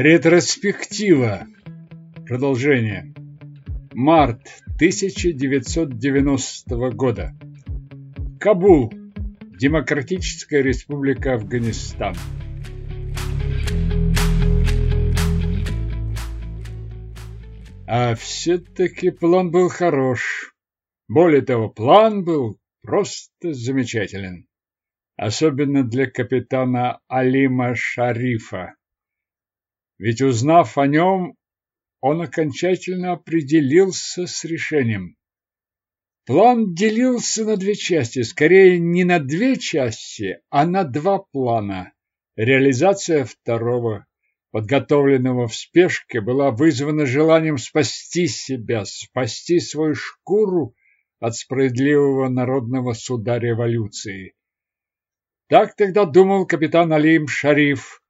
Ретроспектива. Продолжение. Март 1990 года. Кабул. Демократическая республика Афганистан. А все-таки план был хорош. Более того, план был просто замечателен. Особенно для капитана Алима Шарифа. Ведь узнав о нем, он окончательно определился с решением. План делился на две части, скорее не на две части, а на два плана. Реализация второго подготовленного в спешке, была вызвана желанием спасти себя, спасти свою шкуру от справедливого народного суда революции. Так тогда думал капитан Алим Шариф,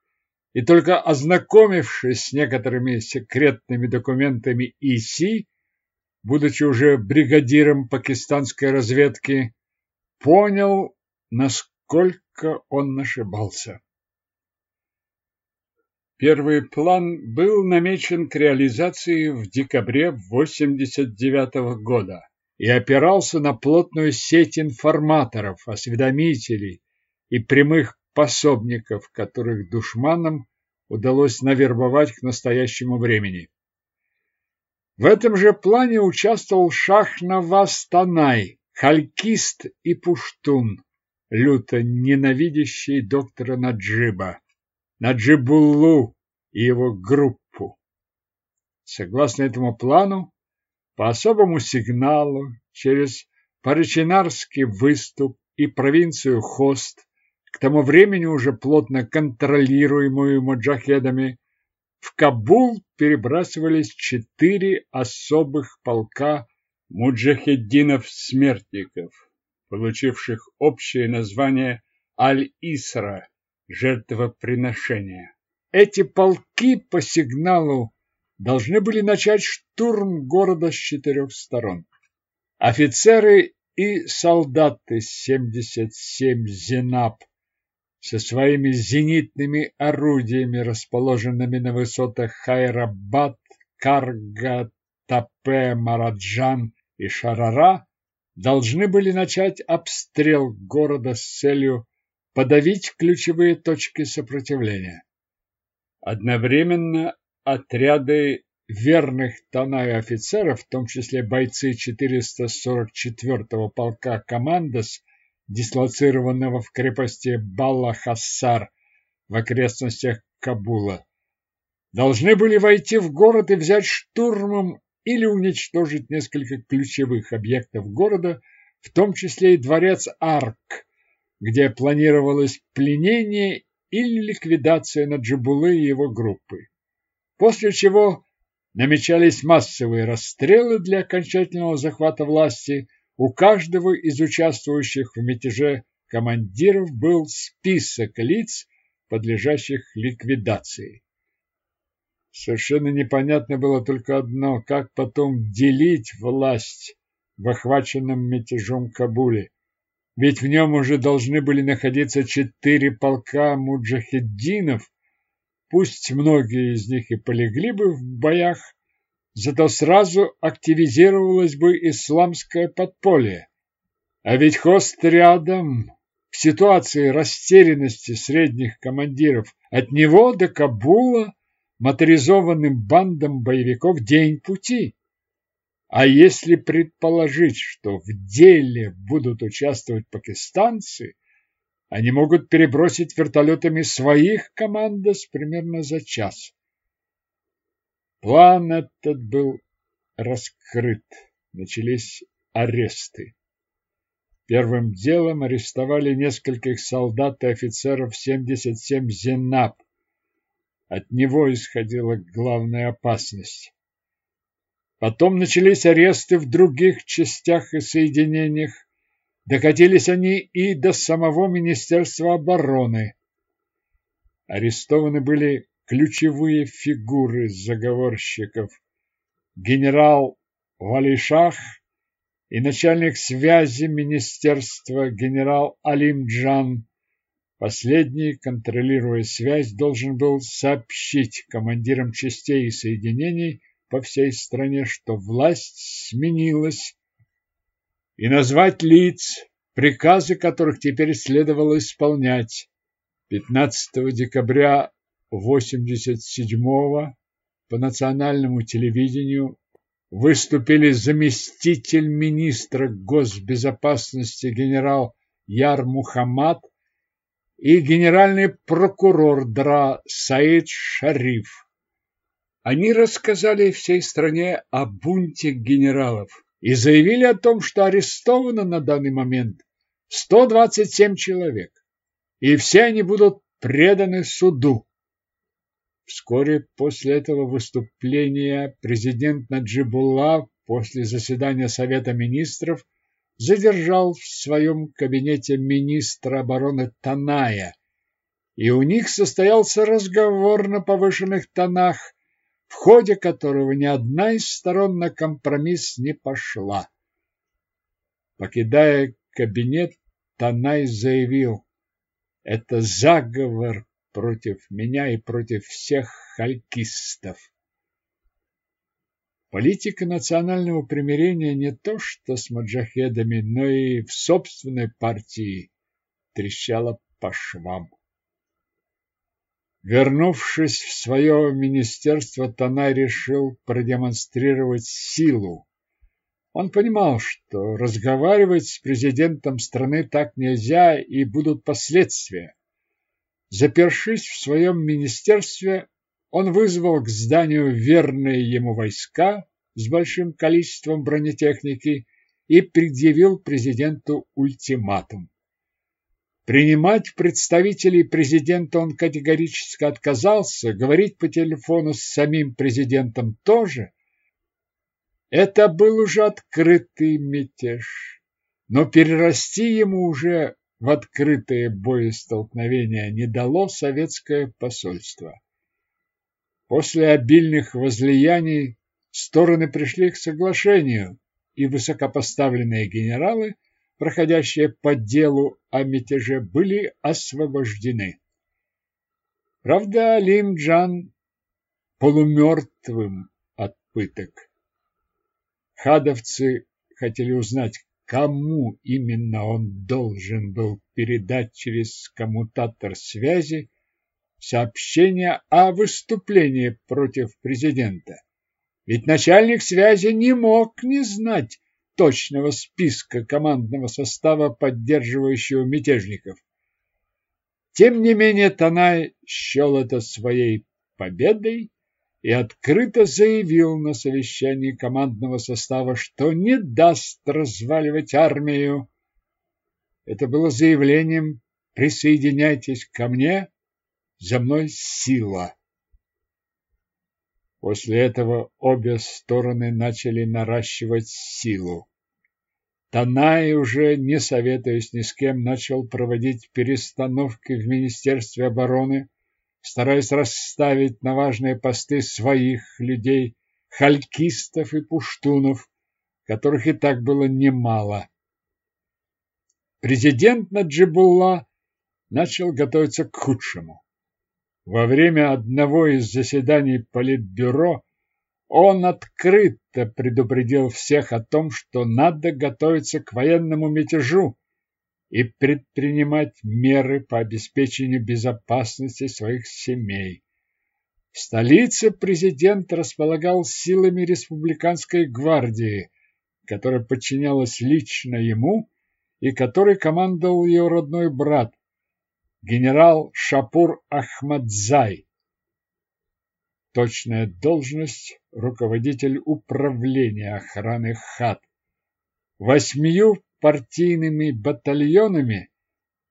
и только ознакомившись с некоторыми секретными документами ИСИ, будучи уже бригадиром пакистанской разведки, понял, насколько он ошибался. Первый план был намечен к реализации в декабре 1989 года и опирался на плотную сеть информаторов, осведомителей и прямых пособников, которых душманам удалось навербовать к настоящему времени. В этом же плане участвовал шах Наваз халькист и пуштун, люто ненавидящий доктора Наджиба. Наджибуллу и его группу. Согласно этому плану, по особому сигналу через Парачинарский выступ и провинцию Хост, к тому времени уже плотно контролируемую маджахедами, в Кабул перебрасывались четыре особых полка муджахеддинов-смертников, получивших общее название Аль-Исра жертвоприношения. Эти полки по сигналу должны были начать штурм города с четырех сторон. Офицеры и солдаты 77 Зенап со своими зенитными орудиями, расположенными на высотах Хайрабад, Карга, Тапе, Мараджан и Шарара, должны были начать обстрел города с целью подавить ключевые точки сопротивления. Одновременно отряды верных Танаю офицеров, в том числе бойцы 444-го полка «Командос», дислоцированного в крепости Балла-Хассар в окрестностях Кабула, должны были войти в город и взять штурмом или уничтожить несколько ключевых объектов города, в том числе и дворец Арк, где планировалось пленение или ликвидация Наджибулы и его группы. После чего намечались массовые расстрелы для окончательного захвата власти. У каждого из участвующих в мятеже командиров был список лиц, подлежащих ликвидации. Совершенно непонятно было только одно, как потом делить власть в охваченном мятежом Кабуле ведь в нем уже должны были находиться четыре полка муджахеддинов, пусть многие из них и полегли бы в боях, зато сразу активизировалось бы исламское подполье. А ведь хост рядом, в ситуации растерянности средних командиров, от него до Кабула моторизованным бандам боевиков день пути. А если предположить, что в деле будут участвовать пакистанцы, они могут перебросить вертолетами своих командос примерно за час. План этот был раскрыт. Начались аресты. Первым делом арестовали нескольких солдат и офицеров 77 Зенап. От него исходила главная опасность. Потом начались аресты в других частях и соединениях. Докатились они и до самого Министерства обороны. Арестованы были ключевые фигуры заговорщиков. Генерал Валишах и начальник связи министерства генерал Алимджан, Последний, контролируя связь, должен был сообщить командирам частей и соединений по всей стране, что власть сменилась, и назвать лиц, приказы которых теперь следовало исполнять. 15 декабря 87-го по национальному телевидению выступили заместитель министра госбезопасности генерал Яр Мухаммад и генеральный прокурор ДРА Саид Шариф. Они рассказали всей стране о бунте генералов и заявили о том, что арестовано на данный момент 127 человек, и все они будут преданы суду. Вскоре после этого выступления президент Наджибулла после заседания Совета министров задержал в своем кабинете министра обороны Таная, и у них состоялся разговор на повышенных тонах, в ходе которого ни одна из сторон на компромисс не пошла. Покидая кабинет, Танай заявил, это заговор против меня и против всех халькистов. Политика национального примирения не то что с маджахедами, но и в собственной партии трещала по швам. Вернувшись в свое министерство, Танай решил продемонстрировать силу. Он понимал, что разговаривать с президентом страны так нельзя и будут последствия. Запершись в своем министерстве, он вызвал к зданию верные ему войска с большим количеством бронетехники и предъявил президенту ультиматум. Принимать представителей президента он категорически отказался, говорить по телефону с самим президентом тоже. Это был уже открытый мятеж, но перерасти ему уже в открытое боестолкновение не дало советское посольство. После обильных возлияний стороны пришли к соглашению, и высокопоставленные генералы, проходящие по делу о мятеже, были освобождены. Правда, Алим Джан полумертвым от пыток. Хадовцы хотели узнать, кому именно он должен был передать через коммутатор связи сообщение о выступлении против президента. Ведь начальник связи не мог не знать точного списка командного состава, поддерживающего мятежников. Тем не менее, Танай счел это своей победой и открыто заявил на совещании командного состава, что не даст разваливать армию. Это было заявлением «Присоединяйтесь ко мне, за мной сила». После этого обе стороны начали наращивать силу. Танай, уже не советуясь ни с кем, начал проводить перестановки в Министерстве обороны, стараясь расставить на важные посты своих людей, халькистов и пуштунов, которых и так было немало. Президент Наджибулла начал готовиться к худшему. Во время одного из заседаний Политбюро он открыто предупредил всех о том, что надо готовиться к военному мятежу, и предпринимать меры по обеспечению безопасности своих семей. В столице президент располагал силами республиканской гвардии, которая подчинялась лично ему и которой командовал ее родной брат, генерал Шапур Ахмадзай. Точная должность – руководитель управления охраны ХАТ. Восьмию партийными батальонами,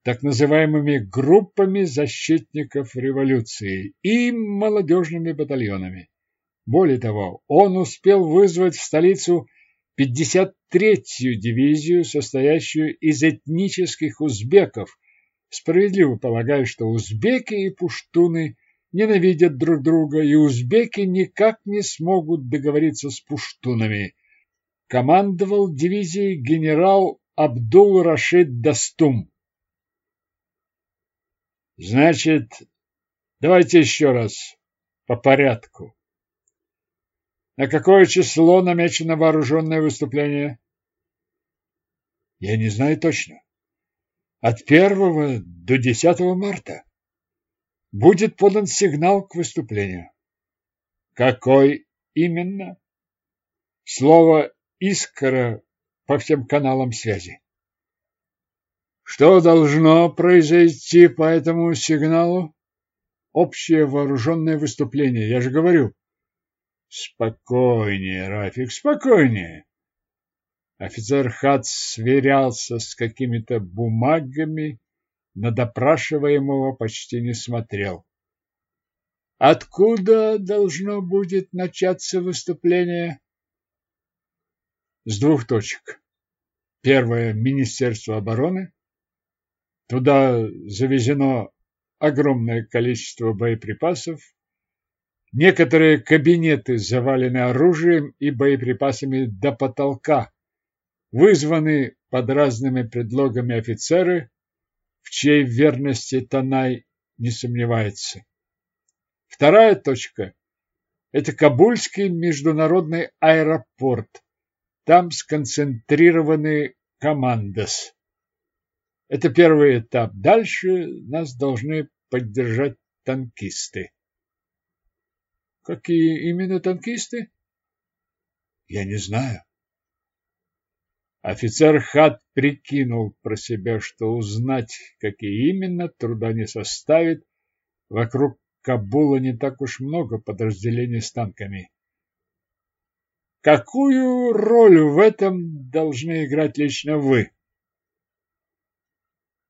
так называемыми группами защитников революции и молодежными батальонами. Более того, он успел вызвать в столицу 53-ю дивизию, состоящую из этнических узбеков, справедливо полагая, что узбеки и пуштуны ненавидят друг друга, и узбеки никак не смогут договориться с пуштунами – командовал дивизией генерал Абдул-Рашид Дастум. Значит, давайте еще раз по порядку. На какое число намечено вооруженное выступление? Я не знаю точно. От первого до 10 марта будет подан сигнал к выступлению. Какой именно? Слово «искра» по всем каналам связи. Что должно произойти по этому сигналу? Общее вооруженное выступление, я же говорю. Спокойнее, Рафик, спокойнее. Офицер Хац сверялся с какими-то бумагами, на допрашиваемого почти не смотрел. Откуда должно будет начаться выступление? С двух точек. Первое – Министерство обороны. Туда завезено огромное количество боеприпасов. Некоторые кабинеты завалены оружием и боеприпасами до потолка. Вызваны под разными предлогами офицеры, в чьей верности Танай не сомневается. Вторая точка – это Кабульский международный аэропорт. Там сконцентрированы командос. Это первый этап. Дальше нас должны поддержать танкисты. Какие именно танкисты? Я не знаю. Офицер Хат прикинул про себя, что узнать, какие именно, труда не составит. Вокруг Кабула не так уж много подразделений с танками. Какую роль в этом должны играть лично вы?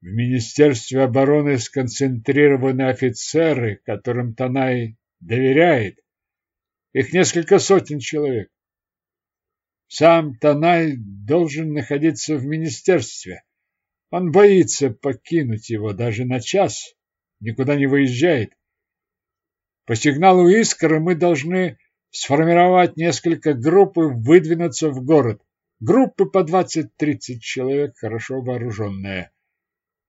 В Министерстве обороны сконцентрированы офицеры, которым Танай доверяет. Их несколько сотен человек. Сам Танай должен находиться в министерстве. Он боится покинуть его даже на час, никуда не выезжает. По сигналу Искры мы должны сформировать несколько групп и выдвинуться в город. Группы по 20-30 человек, хорошо вооруженные.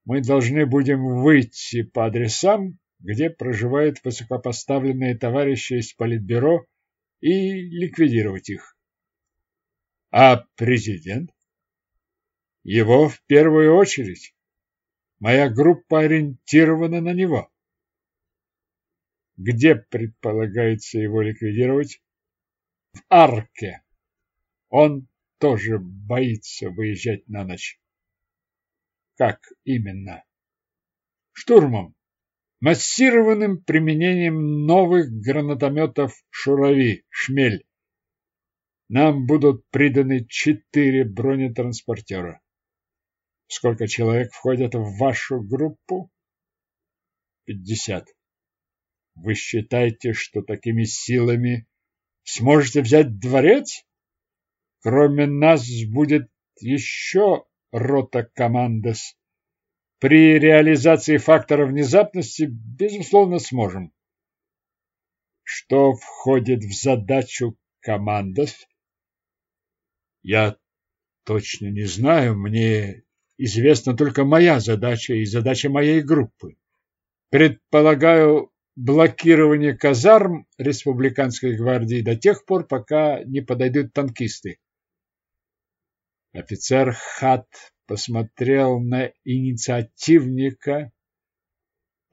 Мы должны будем выйти по адресам, где проживают высокопоставленные товарищи из Политбюро, и ликвидировать их. А президент? Его в первую очередь. Моя группа ориентирована на него. Где предполагается его ликвидировать? В арке. Он тоже боится выезжать на ночь. Как именно? Штурмом. Массированным применением новых гранатометов «Шурави», «Шмель». Нам будут приданы четыре бронетранспортера. Сколько человек входят в вашу группу? Пятьдесят. Вы считаете, что такими силами сможете взять дворец? Кроме нас будет еще рота командос. При реализации фактора внезапности, безусловно, сможем. Что входит в задачу командос? Я точно не знаю, мне известна только моя задача и задача моей группы. Предполагаю, блокирование казарм республиканской гвардии до тех пор, пока не подойдут танкисты. Офицер Хат посмотрел на инициативника,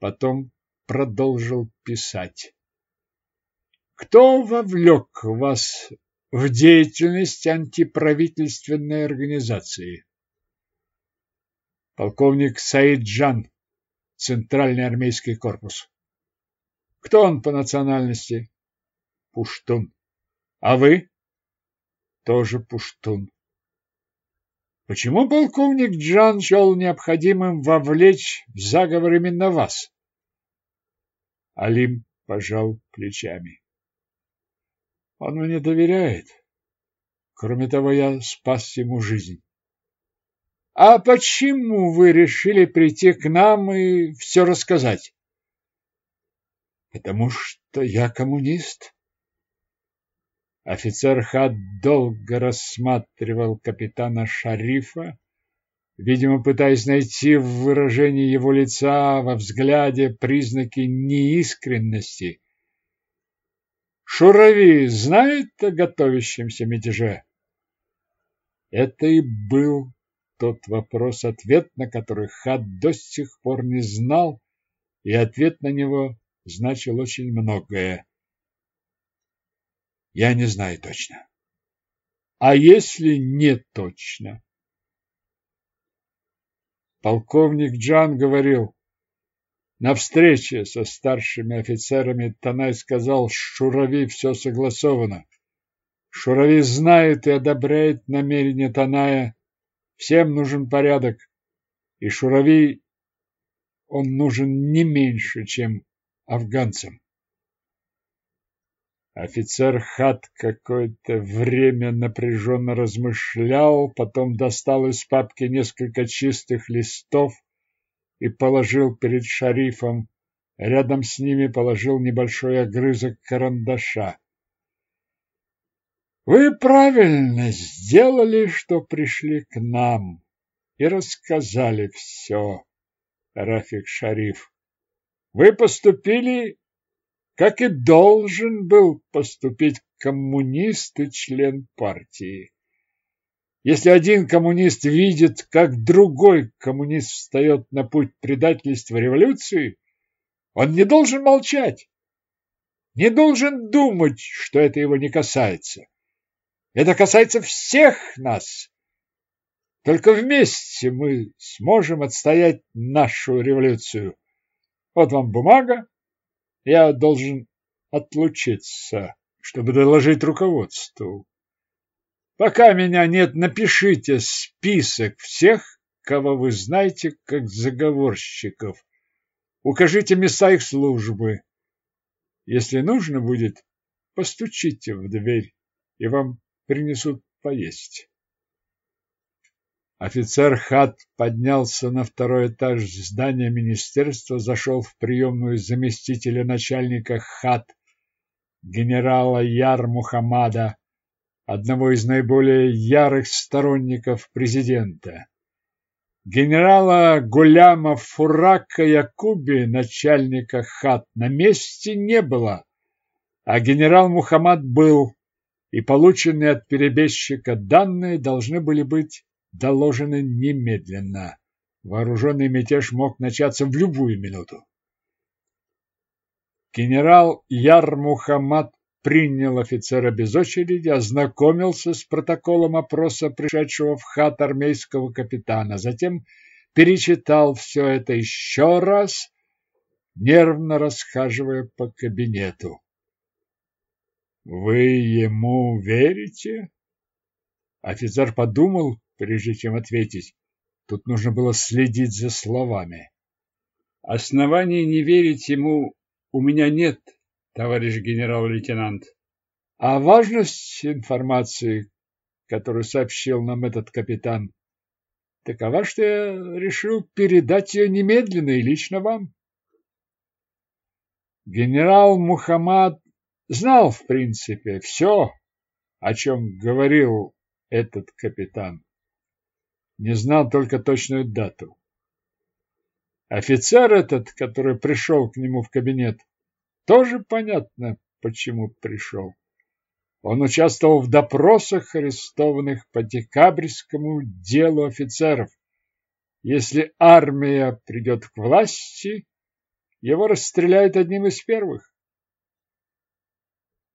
потом продолжил писать. Кто вовлек вас в деятельность антиправительственной организации? Полковник Саиджан, Центральный армейский корпус. Кто он по национальности? Пуштун. А вы? Тоже пуштун. Почему полковник Джан счел необходимым вовлечь в заговор именно вас? Алим пожал плечами. Он мне доверяет. Кроме того, я спас ему жизнь. А почему вы решили прийти к нам и все рассказать? Потому что я коммунист. Офицер Хад долго рассматривал капитана Шарифа, видимо, пытаясь найти в выражении его лица, во взгляде признаки неискренности. Шурави знает о готовящемся мятеже? Это и был тот вопрос-ответ, на который Хат до сих пор не знал, и ответ на него значил очень многое. Я не знаю точно. А если не точно? Полковник Джан говорил, на встрече со старшими офицерами Танай сказал, Шурави все согласовано. Шурави знает и одобряет намерения Таная. Всем нужен порядок. И Шурави он нужен не меньше, чем афганцам. Офицер Хат какое-то время напряженно размышлял, потом достал из папки несколько чистых листов и положил перед шарифом. Рядом с ними положил небольшой огрызок карандаша. Вы правильно сделали, что пришли к нам и рассказали все, Рафик Шариф. Вы поступили как и должен был поступить коммунист и член партии. Если один коммунист видит, как другой коммунист встает на путь предательства революции, он не должен молчать, не должен думать, что это его не касается. Это касается всех нас. Только вместе мы сможем отстоять нашу революцию. Вот вам бумага, я должен отлучиться, чтобы доложить руководству. Пока меня нет, напишите список всех, кого вы знаете как заговорщиков. Укажите места их службы. Если нужно будет, постучите в дверь, и вам принесут поесть. Офицер Хат поднялся на второй этаж здания министерства, зашел в приемную заместителя начальника Хат, генерала Яр Мухаммада, одного из наиболее ярых сторонников президента. Генерала Гуляма Фурака Якуби, начальника ХАТ, на месте не было, а генерал Мухаммад был, и полученные от перебежчика данные должны были быть доложены немедленно. Вооруженный мятеж мог начаться в любую минуту. Генерал Яр Мухаммад принял офицера без очереди, ознакомился с протоколом опроса пришедшего в хат армейского капитана, затем перечитал все это еще раз, нервно расхаживая по кабинету. «Вы ему верите?» Офицер подумал прежде чем ответить. Тут нужно было следить за словами. Оснований не верить ему у меня нет, товарищ генерал-лейтенант. А важность информации, которую сообщил нам этот капитан, такова, что я решил передать ее немедленно и лично вам. Генерал Мухаммад знал, в принципе, все, о чем говорил этот капитан не знал только точную дату. Офицер этот, который пришел к нему в кабинет, тоже понятно, почему пришел. Он участвовал в допросах арестованных по декабрьскому делу офицеров. Если армия придет к власти, его расстреляют одним из первых.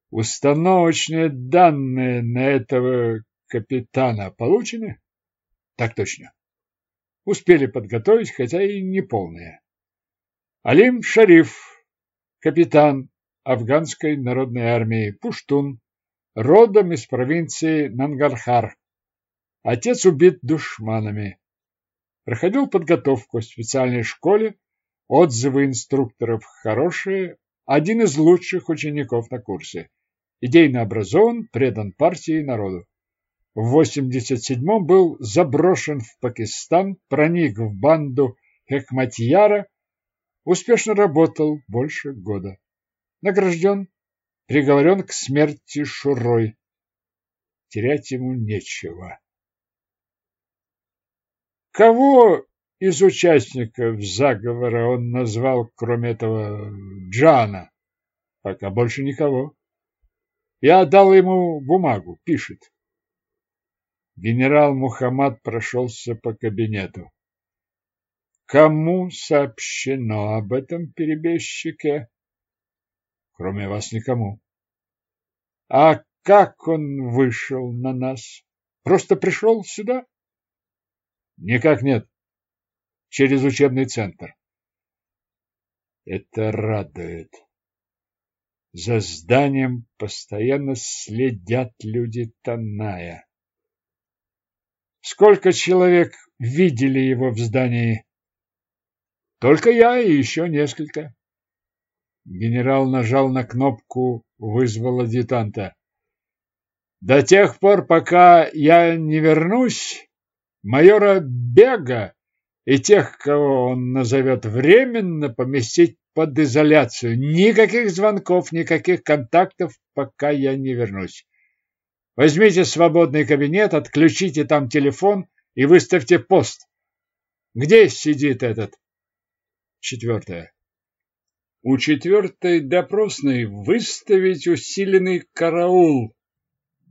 Установочные данные на этого капитана получены? Так точно. Успели подготовить, хотя и не полные. Алим Шариф, капитан афганской народной армии, пуштун, родом из провинции Нангархар. Отец убит душманами. Проходил подготовку в специальной школе, отзывы инструкторов хорошие, один из лучших учеников на курсе. Идейно образован, предан партии и народу. В 87-м был заброшен в Пакистан, проник в банду Хекматьяра, успешно работал больше года. Награжден, приговорен к смерти Шурой. Терять ему нечего. кого из участников заговора он назвал, кроме этого Джана? Пока больше никого. Я дал ему бумагу, пишет. Генерал Мухаммад прошелся по кабинету. Кому сообщено об этом перебежчике? Кроме вас никому. А как он вышел на нас? Просто пришел сюда? Никак нет. Через учебный центр. Это радует. За зданием постоянно следят люди Таная. Сколько человек видели его в здании? Только я и еще несколько. Генерал нажал на кнопку, вызвал адъютанта. До тех пор, пока я не вернусь, майора Бега и тех, кого он назовет временно, поместить под изоляцию. Никаких звонков, никаких контактов, пока я не вернусь. Возьмите свободный кабинет, отключите там телефон и выставьте пост. Где сидит этот? Четвертое. У четвертой допросной выставить усиленный караул.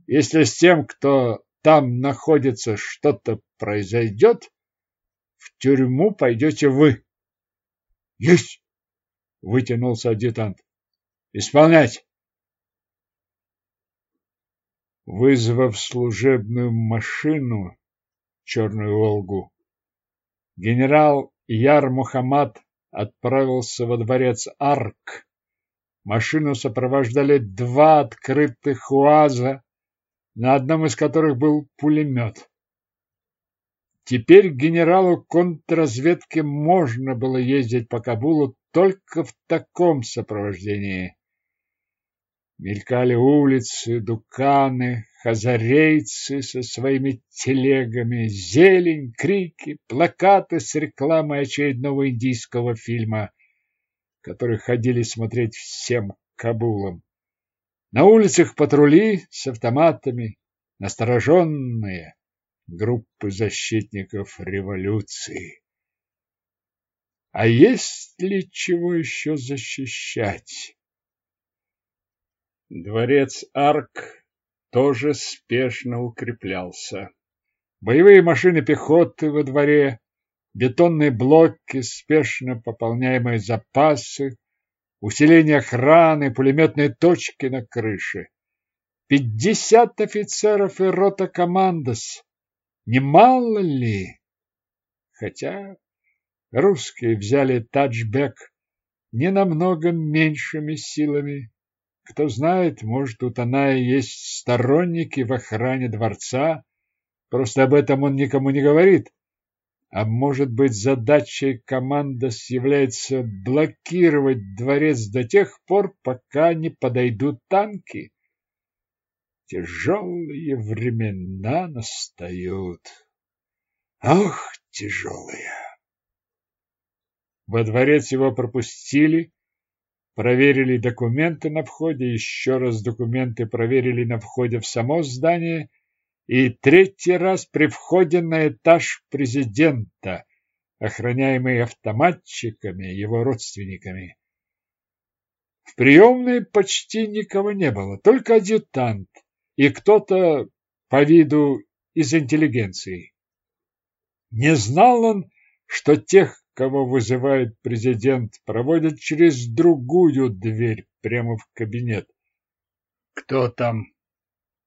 Если с тем, кто там находится, что-то произойдет, в тюрьму пойдете вы. Есть! Вытянулся адъютант. Исполнять! Вызвав служебную машину, черную «Волгу», генерал Яр Мухаммад отправился во дворец Арк. Машину сопровождали два открытых УАЗа, на одном из которых был пулемет. Теперь генералу контрразведки можно было ездить по Кабулу только в таком сопровождении. Мелькали улицы, дуканы, хазарейцы со своими телегами, зелень, крики, плакаты с рекламой очередного индийского фильма, который ходили смотреть всем Кабулом. На улицах патрули с автоматами, настороженные группы защитников революции. А есть ли чего еще защищать? Дворец Арк тоже спешно укреплялся. Боевые машины пехоты во дворе, бетонные блоки, спешно пополняемые запасы, усиление охраны, пулеметные точки на крыше. Пятьдесят офицеров и рота командос. Немало ли? Хотя русские взяли таджбек не намного меньшими силами. Кто знает, может, у Таная есть сторонники в охране дворца, просто об этом он никому не говорит. А может быть, задачей командос является блокировать дворец до тех пор, пока не подойдут танки. Тяжелые времена настают. Ах, тяжелые! Во дворец его пропустили, проверили документы на входе, еще раз документы проверили на входе в само здание и третий раз при входе на этаж президента, охраняемый автоматчиками, его родственниками. В приемной почти никого не было, только адъютант и кто-то по виду из интеллигенции. Не знал он, что тех, кого вызывает президент, проводят через другую дверь прямо в кабинет. Кто там?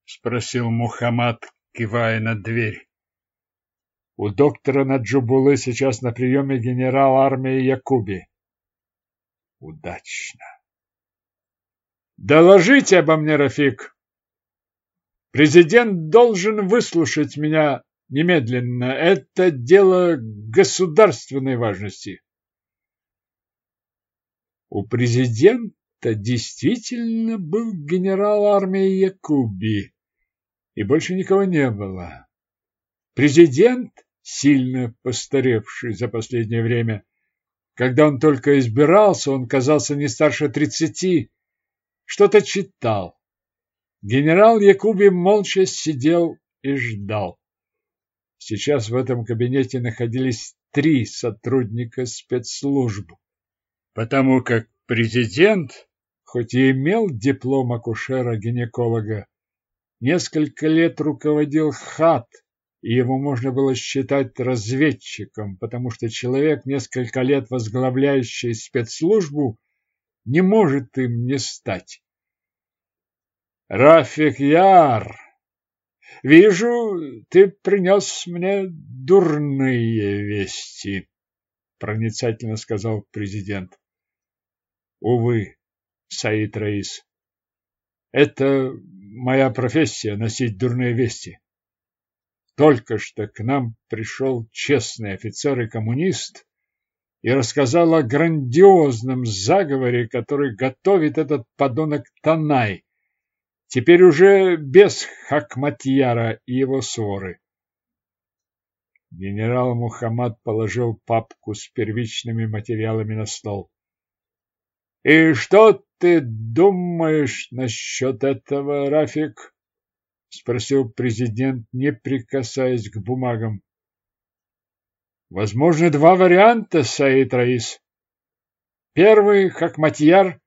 спросил Мухаммад, кивая на дверь. У доктора Наджубулы сейчас на приеме генерал армии Якуби. Удачно. Доложите обо мне, Рафик. Президент должен выслушать меня немедленно. Это дело государственной важности. У президента действительно был генерал армии Якуби, и больше никого не было. Президент, сильно постаревший за последнее время, когда он только избирался, он казался не старше тридцати, что-то читал. Генерал Якуби молча сидел и ждал. Сейчас в этом кабинете находились три сотрудника спецслужб, потому как президент, хоть и имел диплом акушера-гинеколога, несколько лет руководил ХАТ, и его можно было считать разведчиком, потому что человек, несколько лет возглавляющий спецслужбу, не может им не стать. Рафик Яр, вижу, ты принес мне дурные вести, проницательно сказал президент. Увы, Саид Раис, это моя профессия носить дурные вести. Только что к нам пришел честный офицер и коммунист и рассказал о грандиозном заговоре, который готовит этот подонок Танай, теперь уже без Хакматьяра и его своры. Генерал Мухаммад положил папку с первичными материалами на стол. — И что ты думаешь насчет этого, Рафик? — спросил президент, не прикасаясь к бумагам. Возможны два варианта, Саид Раис. Первый, как Матьяр,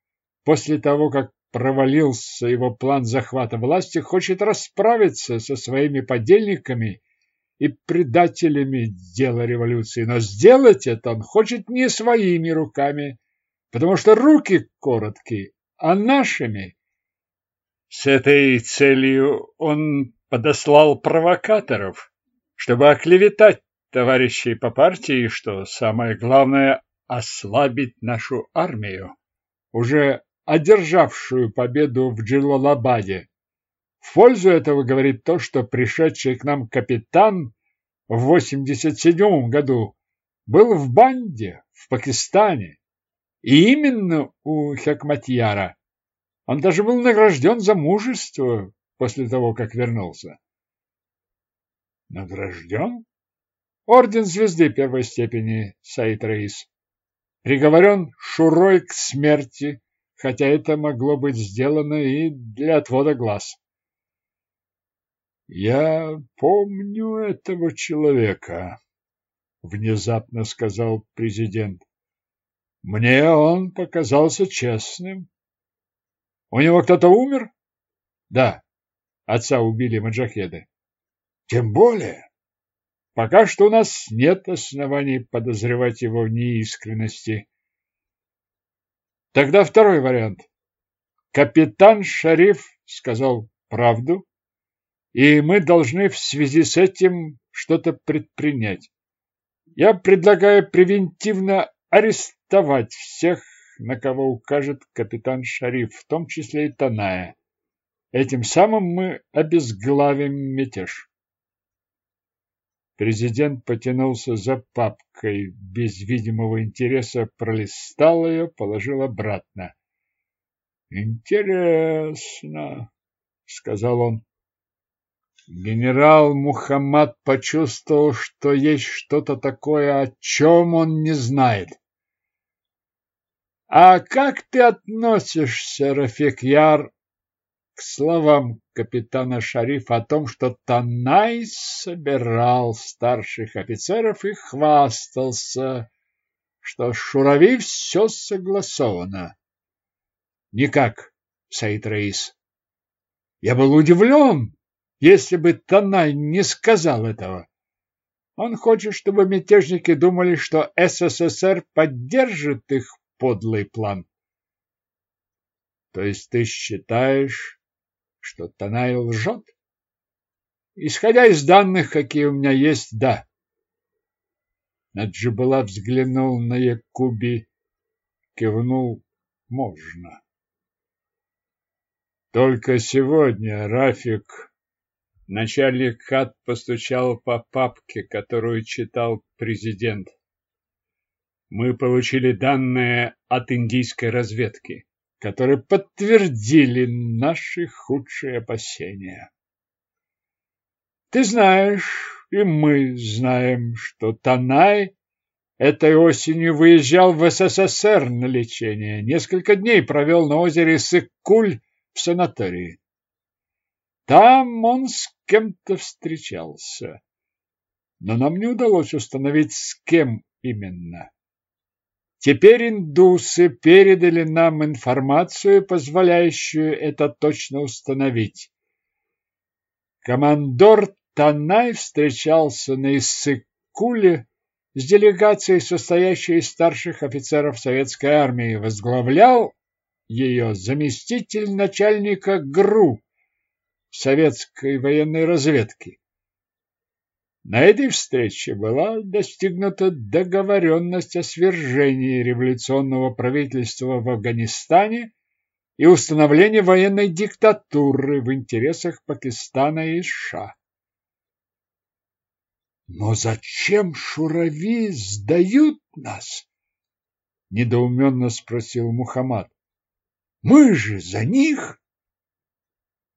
после того, как провалился его план захвата власти, хочет расправиться со своими подельниками и предателями дела революции. Но сделать это он хочет не своими руками, потому что руки короткие, а нашими. С этой целью он подослал провокаторов, чтобы оклеветать товарищей по партии, что самое главное – ослабить нашу армию, уже одержавшую победу в Джилалабаде. В пользу этого говорит то, что пришедший к нам капитан в 87 году был в банде в Пакистане, и именно у Хекматьяра. Он даже был награжден за мужество после того, как вернулся. Награжден? Орден звезды первой степени Саид Раис. Приговорен Шурой к смерти, хотя это могло быть сделано и для отвода глаз. «Я помню этого человека», — внезапно сказал президент. «Мне он показался честным. У него кто-то умер?» «Да, отца убили маджахеды». «Тем более. Пока что у нас нет оснований подозревать его в неискренности. Тогда второй вариант. Капитан Шариф сказал правду, и мы должны в связи с этим что-то предпринять. Я предлагаю превентивно арестовать всех, на кого укажет капитан Шариф, в том числе и Таная. Этим самым мы обезглавим мятеж. Президент потянулся за папкой, без видимого интереса пролистал ее, положил обратно. «Интересно», — сказал он. Генерал Мухаммад почувствовал, что есть что-то такое, о чем он не знает. «А как ты относишься, Рафик Яр, к словам капитана Шарифа о том, что Танай собирал старших офицеров и хвастался, что Шурави все согласовано. Никак, Саид Раис. Я был удивлен, если бы Танай не сказал этого. Он хочет, чтобы мятежники думали, что СССР поддержит их подлый план. То есть ты считаешь, что Танай лжет? Исходя из данных, какие у меня есть, да. Наджибала взглянул на Якуби, кивнул «можно». Только сегодня Рафик, начальник КАТ, постучал по папке, которую читал президент. Мы получили данные от индийской разведки которые подтвердили наши худшие опасения. Ты знаешь, и мы знаем, что Танай этой осенью выезжал в СССР на лечение. Несколько дней провел на озере Сыккуль в санатории. Там он с кем-то встречался. но нам не удалось установить, с кем именно. Теперь индусы передали нам информацию, позволяющую это точно установить. Командор Танай встречался на Иссык-Куле с делегацией, состоящей из старших офицеров советской армии, возглавлял ее заместитель начальника ГРУ советской военной разведки. На этой встрече была достигнута договоренность о свержении революционного правительства в Афганистане и установлении военной диктатуры в интересах Пакистана и США. Но зачем шурави сдают нас? недоуменно спросил Мухаммад. Мы же за них.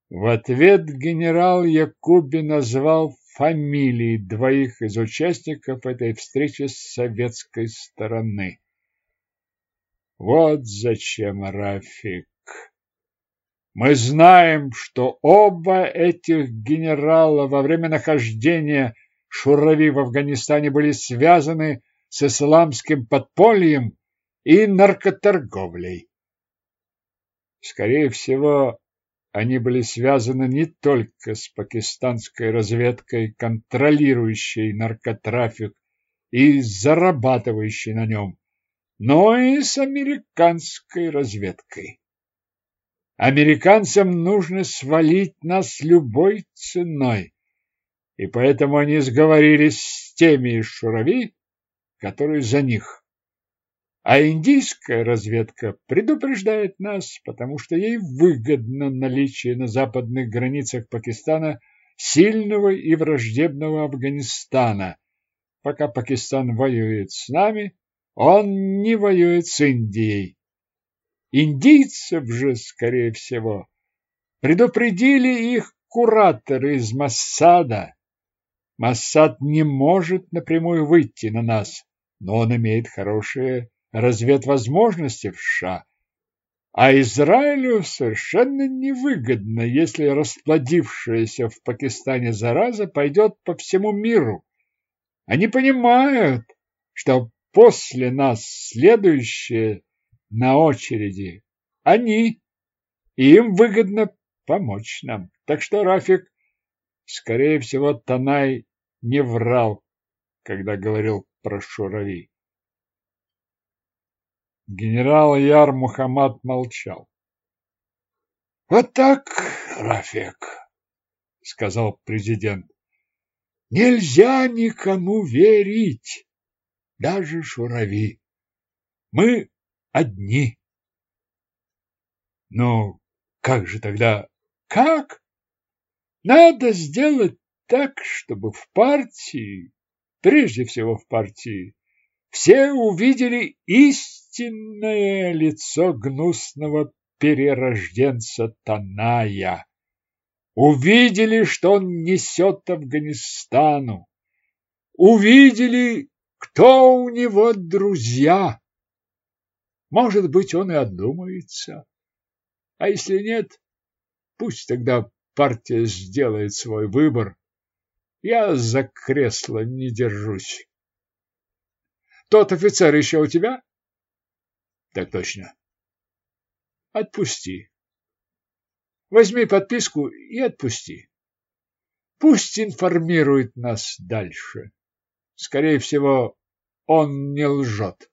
В ответ генерал Якуби назвал фамилии двоих из участников этой встречи с советской стороны. Вот зачем, Рафик. Мы знаем, что оба этих генерала во время нахождения Шурави в Афганистане были связаны с исламским подпольем и наркоторговлей. Скорее всего, они были связаны не только с пакистанской разведкой, контролирующей наркотрафик и зарабатывающей на нем, но и с американской разведкой. Американцам нужно свалить нас любой ценой, и поэтому они сговорились с теми из Шурави, которые за них. А индийская разведка предупреждает нас, потому что ей выгодно наличие на западных границах Пакистана сильного и враждебного Афганистана. Пока Пакистан воюет с нами, он не воюет с Индией. Индийцев же, скорее всего, предупредили их кураторы из Массада. Массад не может напрямую выйти на нас, но он имеет хорошее разведвозможности в США, а Израилю совершенно невыгодно, если расплодившаяся в Пакистане зараза пойдет по всему миру. Они понимают, что после нас следующие на очереди они, и им выгодно помочь нам. Так что, Рафик, скорее всего, Танай не врал, когда говорил про Шурави. Генерал Яр Мухаммад молчал. Вот так, Рафик, сказал президент. Нельзя никому верить, даже Шурави. Мы одни. Ну, как же тогда? Как? Надо сделать так, чтобы в партии, прежде всего в партии, все увидели истинное лицо гнусного перерожденца Таная. Увидели, что он несет Афганистану. Увидели, кто у него друзья. Может быть, он и одумается. А если нет, пусть тогда партия сделает свой выбор. Я за кресло не держусь. Тот офицер еще у тебя? Так точно. Отпусти. Возьми подписку и отпусти. Пусть информирует нас дальше. Скорее всего, он не лжет.